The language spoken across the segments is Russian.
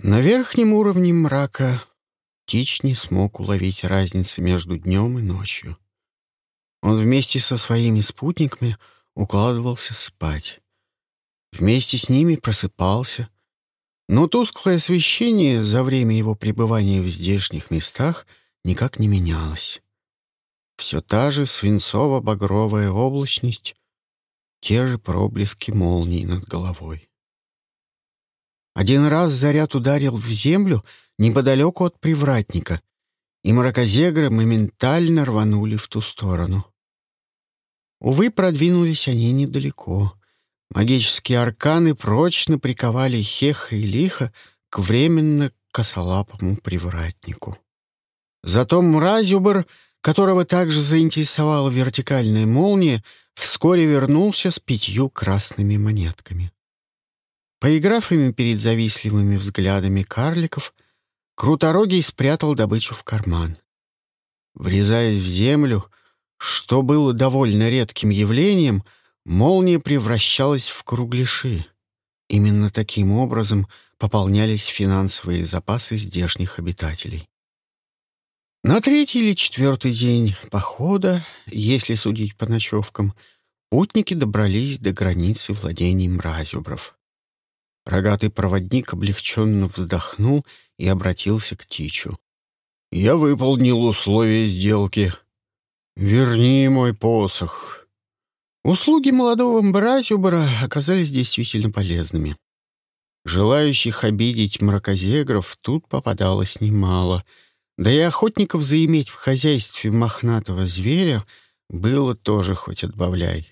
На верхнем уровне мрака Тич не смог уловить разницы между днем и ночью. Он вместе со своими спутниками укладывался спать. Вместе с ними просыпался, но тусклое освещение за время его пребывания в здешних местах никак не менялось. Все та же свинцово-багровая облачность, те же проблески молний над головой. Один раз заряд ударил в землю неподалеку от привратника, и мракозегры моментально рванули в ту сторону. Увы, продвинулись они недалеко. Магические арканы прочно приковали Хеха и Лиха к временно косолапому привратнику. Зато Мразюбр, которого также заинтересовала вертикальная молния, вскоре вернулся с пятью красными монетками. Поиграв ими перед завистливыми взглядами карликов, Круторогий спрятал добычу в карман. Врезаясь в землю, что было довольно редким явлением, молния превращалась в кругляши. Именно таким образом пополнялись финансовые запасы здешних обитателей. На третий или четвертый день похода, если судить по ночевкам, путники добрались до границы владений мразюбров. Рогатый проводник облегченно вздохнул и обратился к Тичу. «Я выполнил условия сделки. Верни мой посох». Услуги молодого Мбразюбара оказались действительно полезными. Желающих обидеть мракозегров тут попадалось немало, да и охотников заиметь в хозяйстве мохнатого зверя было тоже хоть отбавляй.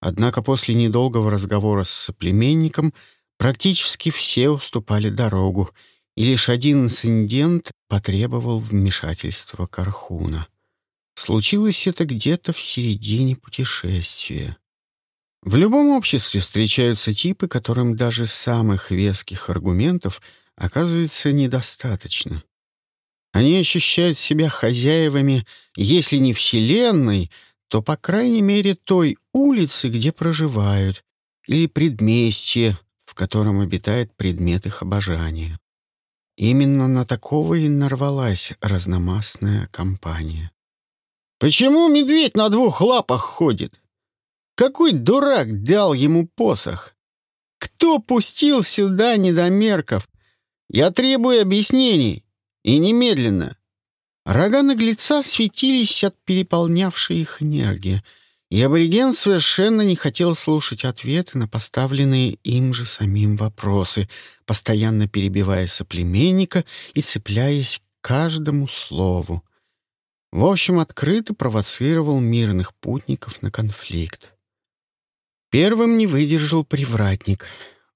Однако после недолгого разговора с соплеменником Практически все уступали дорогу, и лишь один инцидент потребовал вмешательства Кархуна. Случилось это где-то в середине путешествия. В любом обществе встречаются типы, которым даже самых веских аргументов оказывается недостаточно. Они ощущают себя хозяевами, если не Вселенной, то, по крайней мере, той улицы, где проживают, или предместья, в котором обитает предмет их обожания. Именно на такого и нарвалась разномастная компания. «Почему медведь на двух лапах ходит? Какой дурак дал ему посох? Кто пустил сюда недомерков? Я требую объяснений, и немедленно!» Рога наглеца светились от переполнявшей их энергии — и абориген совершенно не хотел слушать ответы на поставленные им же самим вопросы, постоянно перебивая соплеменника и цепляясь к каждому слову. В общем, открыто провоцировал мирных путников на конфликт. Первым не выдержал привратник.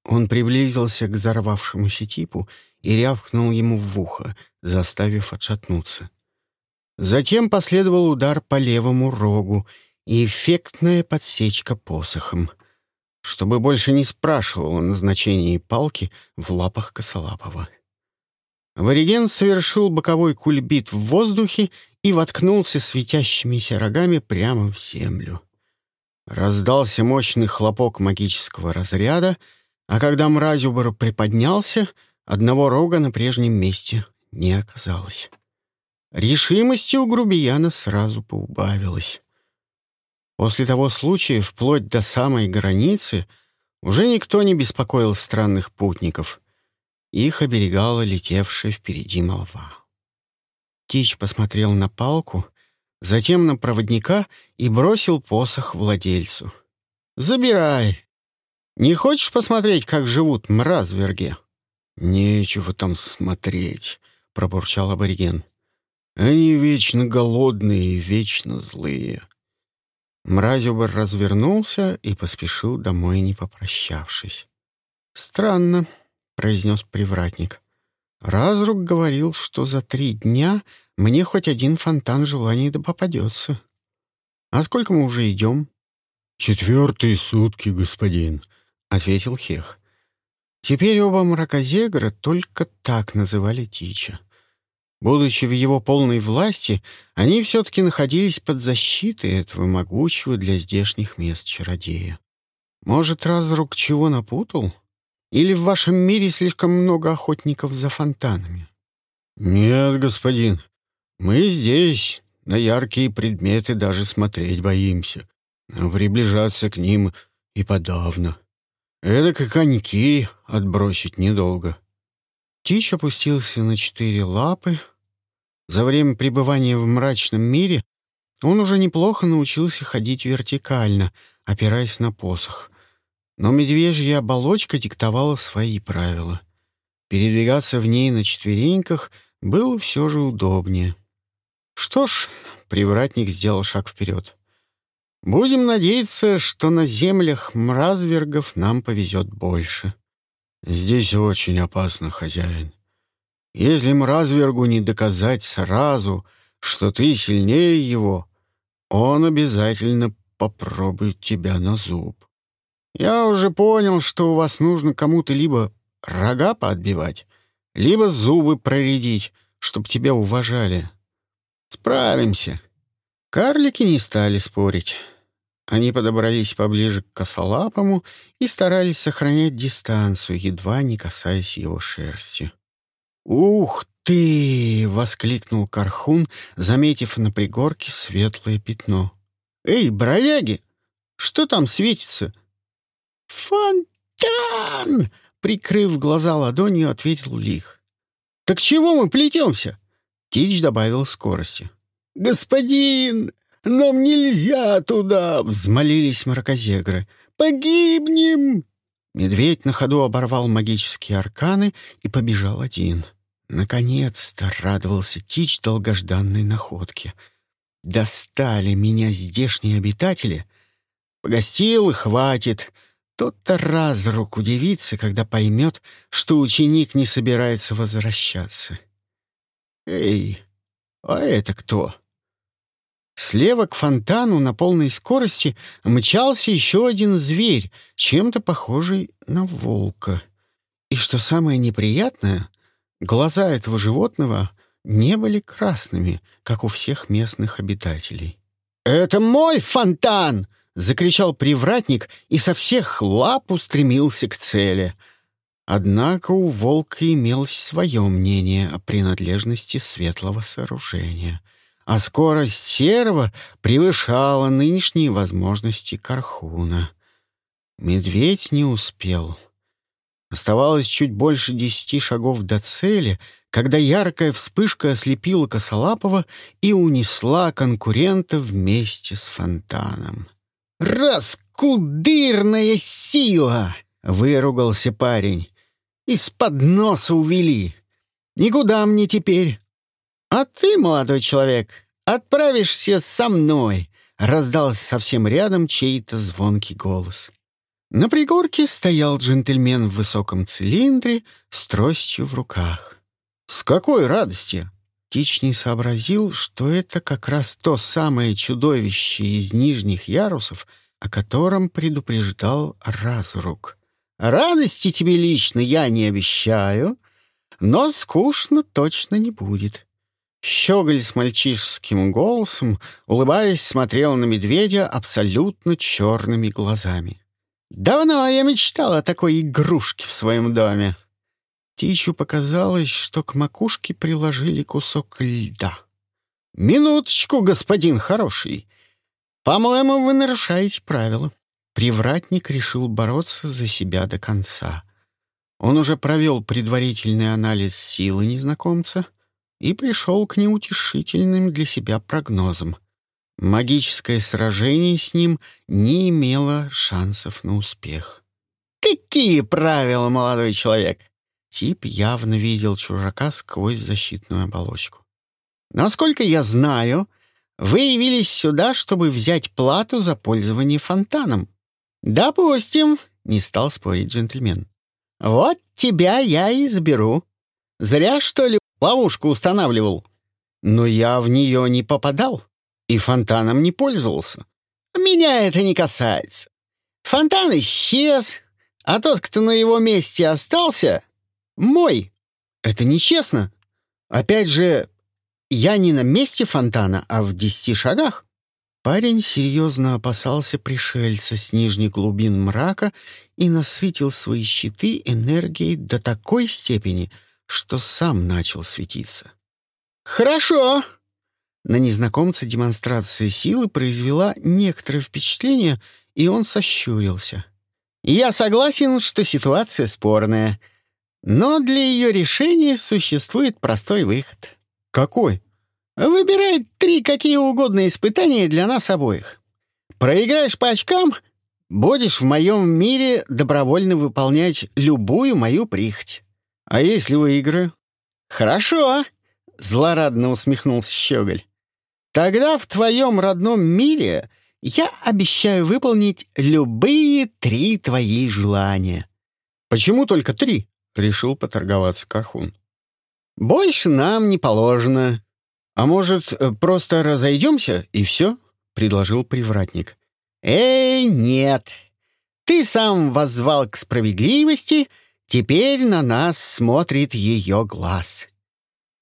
Он приблизился к взорвавшемуся типу и рявкнул ему в ухо, заставив отшатнуться. Затем последовал удар по левому рогу — и эффектная подсечка посохом, чтобы больше не спрашивал о назначении палки в лапах Косолапова. Вариген совершил боковой кульбит в воздухе и воткнулся светящимися рогами прямо в землю. Раздался мощный хлопок магического разряда, а когда мразюбор приподнялся, одного рога на прежнем месте не оказалось. Решимости у грубияна сразу поубавилось. После того случая, вплоть до самой границы, уже никто не беспокоил странных путников. Их оберегала летевшая впереди молва. Тич посмотрел на палку, затем на проводника и бросил посох владельцу. «Забирай! Не хочешь посмотреть, как живут мразверги?» «Нечего там смотреть», — пробурчал абориген. «Они вечно голодные и вечно злые. Мразюбр развернулся и поспешил домой, не попрощавшись. «Странно», — произнес привратник. «Разрук говорил, что за три дня мне хоть один фонтан желаний да попадется. А сколько мы уже идем?» «Четвертые сутки, господин», — ответил Хех. Теперь оба мракозегра только так называли Тича. Будучи в его полной власти, они все-таки находились под защитой этого могучего для здешних мест чародея. Может, разрук чего напутал? Или в вашем мире слишком много охотников за фонтанами?» «Нет, господин, мы здесь на яркие предметы даже смотреть боимся, а приближаться к ним и подавно. Это как коньки отбросить недолго». Тич опустился на четыре лапы. За время пребывания в мрачном мире он уже неплохо научился ходить вертикально, опираясь на посох. Но медвежья оболочка диктовала свои правила. Передвигаться в ней на четвереньках было все же удобнее. Что ж, привратник сделал шаг вперед. Будем надеяться, что на землях мразвергов нам повезет больше. Здесь очень опасно, хозяин. Если мразвергу не доказать сразу, что ты сильнее его, он обязательно попробует тебя на зуб. Я уже понял, что у вас нужно кому-то либо рога поотбивать, либо зубы проредить, чтоб тебя уважали. Справимся. Карлики не стали спорить. Они подобрались поближе к косолапому и старались сохранять дистанцию, едва не касаясь его шерсти. «Ух ты!» — воскликнул Кархун, заметив на пригорке светлое пятно. «Эй, бродяги! Что там светится?» «Фонтан!» — прикрыв глаза ладонью, ответил Лих. «Так чего мы плетемся?» Тич добавил скорости. «Господин, нам нельзя туда!» — взмолились мракозегры. «Погибнем!» Медведь на ходу оборвал магические арканы и побежал один. Наконец-то радовался Тич долгожданной находке. «Достали меня здешние обитатели!» «Погостил и хватит!» Тот-то раз рук удивится, когда поймет, что ученик не собирается возвращаться. «Эй, а это кто?» Слева к фонтану на полной скорости мчался еще один зверь, чем-то похожий на волка. И что самое неприятное, глаза этого животного не были красными, как у всех местных обитателей. «Это мой фонтан!» — закричал привратник и со всех лап устремился к цели. Однако у волка имелось свое мнение о принадлежности светлого сооружения — а скорость серого превышала нынешние возможности Кархуна. Медведь не успел. Оставалось чуть больше десяти шагов до цели, когда яркая вспышка ослепила Косолапова и унесла конкурента вместе с фонтаном. «Раскудырная сила!» — выругался парень. «Из-под носа увели. Никуда мне теперь. «А ты, молодой человек, отправишься со мной!» — раздался совсем рядом чей-то звонкий голос. На пригорке стоял джентльмен в высоком цилиндре с тростью в руках. «С какой радости!» Тич не сообразил, что это как раз то самое чудовище из нижних ярусов, о котором предупреждал Разрук. «Радости тебе лично я не обещаю, но скучно точно не будет. Щеголь с мальчишеским голосом, улыбаясь, смотрел на медведя абсолютно черными глазами. «Давно я мечтал о такой игрушке в своем доме». Тичу показалось, что к макушке приложили кусок льда. «Минуточку, господин хороший. По-моему, вы нарушаете правила». Привратник решил бороться за себя до конца. Он уже провел предварительный анализ силы незнакомца — и пришел к неутешительным для себя прогнозам. Магическое сражение с ним не имело шансов на успех. «Какие правила, молодой человек?» Тип явно видел чужака сквозь защитную оболочку. «Насколько я знаю, вы явились сюда, чтобы взять плату за пользование фонтаном». «Допустим», — не стал спорить джентльмен. «Вот тебя я и заберу. Зря, что ли, ловушку устанавливал. Но я в нее не попадал и фонтаном не пользовался. Меня это не касается. Фонтан исчез, а тот, кто на его месте остался, мой. Это нечестно. Опять же, я не на месте фонтана, а в десяти шагах. Парень серьезно опасался пришельца с нижних глубин мрака и насытил свои щиты энергией до такой степени, что сам начал светиться. «Хорошо!» На незнакомца демонстрация силы произвела некоторое впечатление, и он сощурился. «Я согласен, что ситуация спорная, но для ее решения существует простой выход». «Какой?» «Выбирай три какие угодно испытания для нас обоих. Проиграешь по очкам — будешь в моем мире добровольно выполнять любую мою прихоть. А если выиграю?» «Хорошо», — злорадно усмехнулся Щеголь. Тогда в твоем родном мире я обещаю выполнить любые три твои желания». «Почему только три?» — решил поторговаться Кархун. «Больше нам не положено». «А может, э, просто разойдемся и все?» — предложил привратник. «Эй, нет. Ты сам воззвал к справедливости, теперь на нас смотрит ее глаз».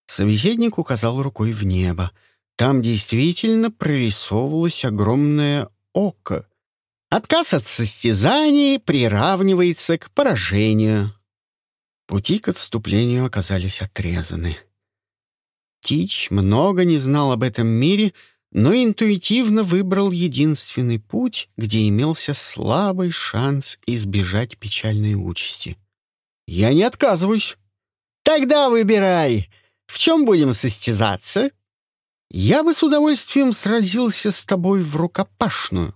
Собеседник указал рукой в небо — там действительно прорисовывалось огромное око. Отказ от состязаний приравнивается к поражению. Пути к отступлению оказались отрезаны. Тич много не знал об этом мире, но интуитивно выбрал единственный путь, где имелся слабый шанс избежать печальной участи. «Я не отказываюсь». «Тогда выбирай. В чем будем состязаться?» Я бы с удовольствием сразился с тобой в рукопашную.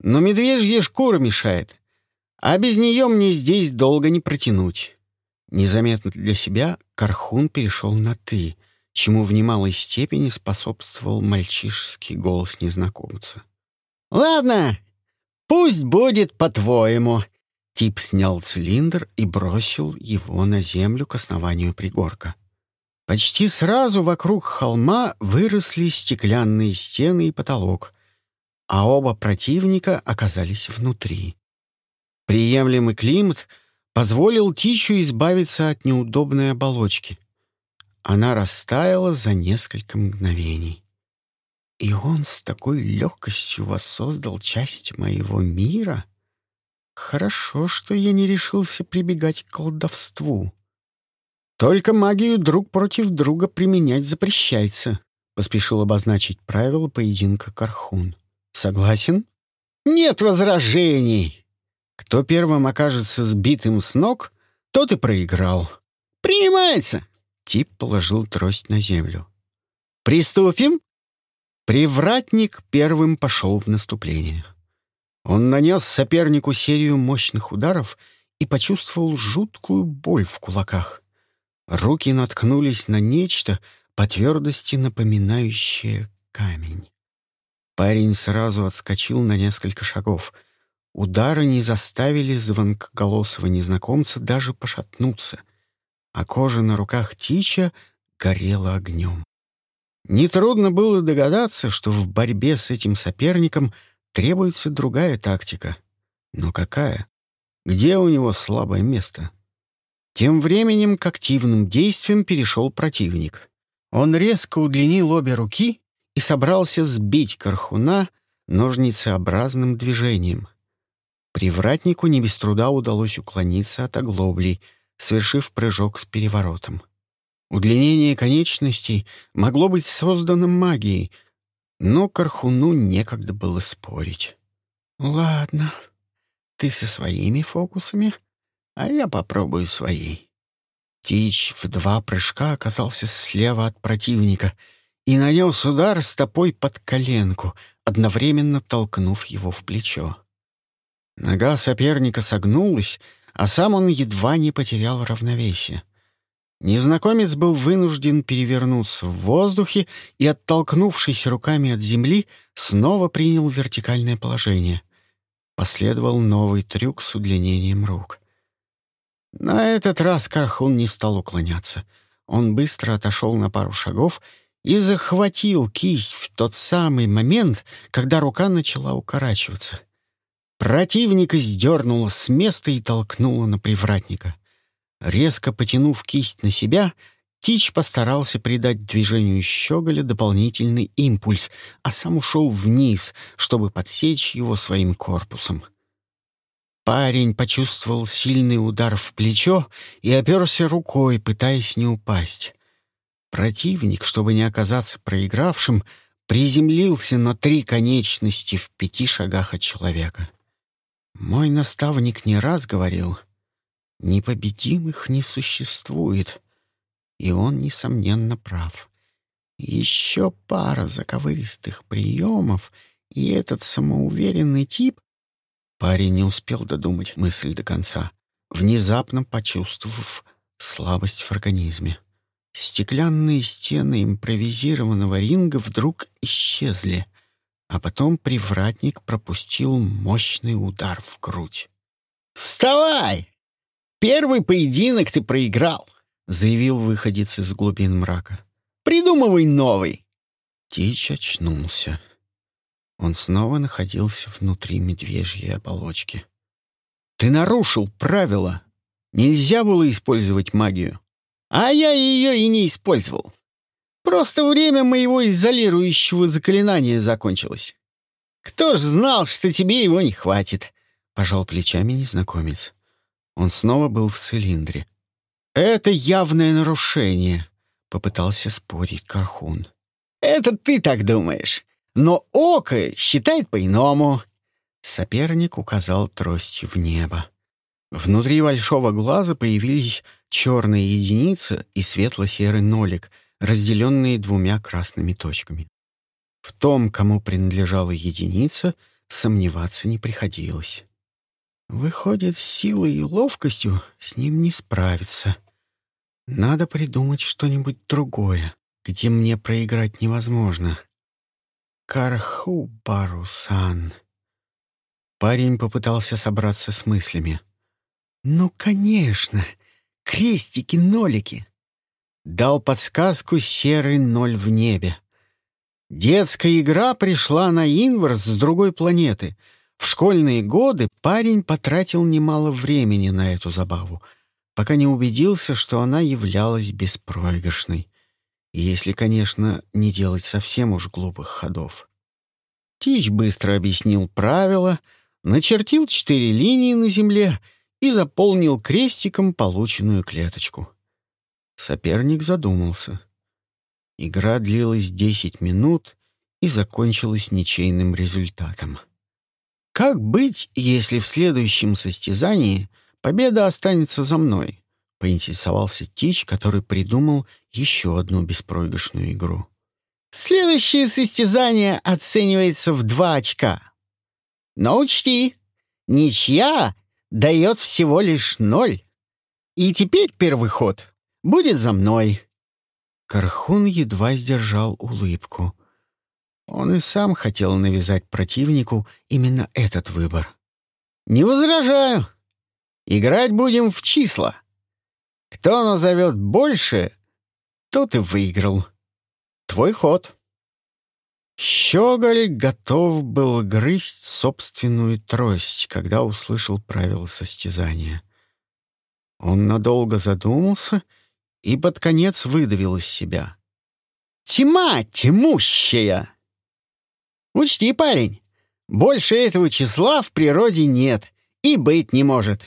Но медвежья шкура мешает, а без нее мне здесь долго не протянуть. Незаметно для себя Кархун перешел на «ты», чему в немалой степени способствовал мальчишеский голос незнакомца. «Ладно, пусть будет по-твоему». Тип снял цилиндр и бросил его на землю к основанию пригорка. Почти сразу вокруг холма выросли стеклянные стены и потолок, а оба противника оказались внутри. Приемлемый климат позволил Тичу избавиться от неудобной оболочки. Она растаяла за несколько мгновений. И он с такой легкостью воссоздал часть моего мира. Хорошо, что я не решился прибегать к колдовству. «Только магию друг против друга применять запрещается», — поспешил обозначить правила поединка Кархун. «Согласен?» «Нет возражений. Кто первым окажется сбитым с ног, тот и проиграл. Принимается!» Тип положил трость на землю. «Приступим?» Привратник первым пошел в наступление. Он нанес сопернику серию мощных ударов и почувствовал жуткую боль в кулаках. Руки наткнулись на нечто по твердости напоминающее камень. Парень сразу отскочил на несколько шагов. Удары не заставили звонкоголосого незнакомца даже пошатнуться, а кожа на руках Тича горела огнем. Нетрудно было догадаться, что в борьбе с этим соперником требуется другая тактика. Но какая? Где у него слабое место? Тем временем к активным действиям перешел противник. Он резко удлинил обе руки и собрался сбить Кархуна ножницеобразным движением. Привратнику не без труда удалось уклониться от оглоблей, совершив прыжок с переворотом. Удлинение конечностей могло быть создано магией, но Кархуну некогда было спорить. «Ладно, ты со своими фокусами, а я попробую своей. Тич в два прыжка оказался слева от противника и нанес удар стопой под коленку, одновременно толкнув его в плечо. Нога соперника согнулась, а сам он едва не потерял равновесие. Незнакомец был вынужден перевернуться в воздухе и, оттолкнувшись руками от земли, снова принял вертикальное положение. Последовал новый трюк с удлинением рук — на этот раз Кархун не стал уклоняться. Он быстро отошел на пару шагов и захватил кисть в тот самый момент, когда рука начала укорачиваться. Противника сдернуло с места и толкнуло на привратника. Резко потянув кисть на себя, Тич постарался придать движению щеголя дополнительный импульс, а сам ушел вниз, чтобы подсечь его своим корпусом. Парень почувствовал сильный удар в плечо и оперся рукой, пытаясь не упасть. Противник, чтобы не оказаться проигравшим, приземлился на три конечности в пяти шагах от человека. Мой наставник не раз говорил, «Непобедимых не существует», и он, несомненно, прав. Еще пара заковыристых приемов, и этот самоуверенный тип... Парень не успел додумать мысль до конца, внезапно почувствовав слабость в организме. Стеклянные стены импровизированного ринга вдруг исчезли, а потом привратник пропустил мощный удар в грудь. «Вставай! Первый поединок ты проиграл!» — заявил выходец из глубин мрака. «Придумывай новый!» Тич очнулся. Он снова находился внутри медвежьей оболочки. «Ты нарушил правила. Нельзя было использовать магию. А я ее и не использовал. Просто время моего изолирующего заклинания закончилось. Кто ж знал, что тебе его не хватит?» — пожал плечами незнакомец. Он снова был в цилиндре. «Это явное нарушение», — попытался спорить Кархун. «Это ты так думаешь. Но Око считает по-иному». Соперник указал тростью в небо. Внутри большого глаза появились черная единица и светло-серый нолик, разделенные двумя красными точками. В том, кому принадлежала единица, сомневаться не приходилось. Выходит, силой и ловкостью с ним не справиться. Надо придумать что-нибудь другое, где мне проиграть невозможно. Карху Барусан. Парень попытался собраться с мыслями. «Ну, конечно! Крестики-нолики!» Дал подсказку серый ноль в небе. Детская игра пришла на Инварс с другой планеты. В школьные годы парень потратил немало времени на эту забаву, пока не убедился, что она являлась беспроигрышной. Если, конечно, не делать совсем уж глупых ходов. Тич быстро объяснил правила, начертил четыре линии на земле и заполнил крестиком полученную клеточку. Соперник задумался. Игра длилась десять минут и закончилась ничейным результатом. «Как быть, если в следующем состязании победа останется за мной?» — поинтересовался Тич, который придумал еще одну беспроигрышную игру. Следующее состязание оценивается в два очка. Но учти, ничья дает всего лишь ноль. И теперь первый ход будет за мной». Кархун едва сдержал улыбку. Он и сам хотел навязать противнику именно этот выбор. «Не возражаю. Играть будем в числа. Кто назовет больше, тот и выиграл». Твой ход». Щеголь готов был грызть собственную трость, когда услышал правила состязания. Он надолго задумался и под конец выдавил из себя. «Тьма тьмущая!» «Учти, парень, больше этого числа в природе нет и быть не может».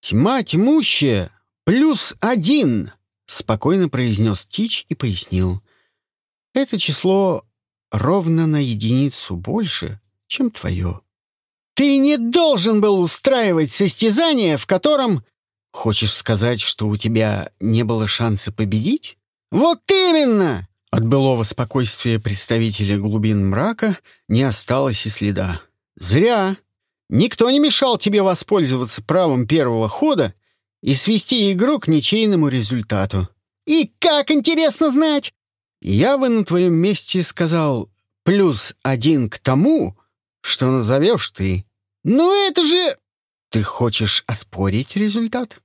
«Тьма тьмущая плюс один», — спокойно произнес Тич и пояснил. Это число ровно на единицу больше, чем твое. Ты не должен был устраивать состязание, в котором... Хочешь сказать, что у тебя не было шанса победить? Вот именно! От былого спокойствия представителя глубин мрака не осталось и следа. Зря. Никто не мешал тебе воспользоваться правом первого хода и свести игру к ничейному результату. И как интересно знать, я бы на твоем месте сказал плюс один к тому, что назовешь ты. Ну это же... Ты хочешь оспорить результат?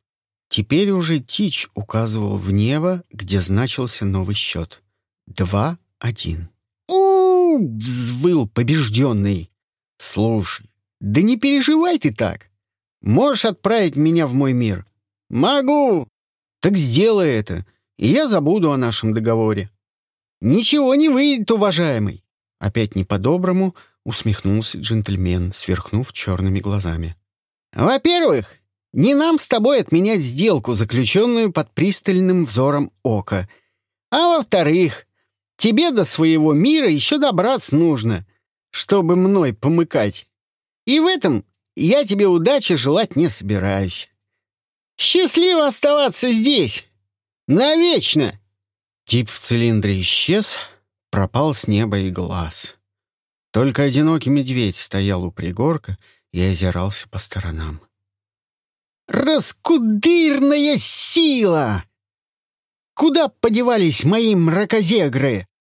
Теперь уже Тич указывал в небо, где значился новый счет. Два-один. у взвыл побежденный. «Слушай, да не переживай ты так. Можешь отправить меня в мой мир?» «Могу!» «Так сделай это и я забуду о нашем договоре. Ничего не выйдет, уважаемый. Опять не по-доброму усмехнулся джентльмен, сверхнув черными глазами. Во-первых, не нам с тобой отменять сделку, заключенную под пристальным взором ока. А во-вторых, тебе до своего мира еще добраться нужно, чтобы мной помыкать. И в этом я тебе удачи желать не собираюсь. Счастливо оставаться здесь! Навечно!» Тип в цилиндре исчез, пропал с неба и глаз. Только одинокий медведь стоял у пригорка и озирался по сторонам. «Раскудырная сила! Куда подевались мои мракозегры?»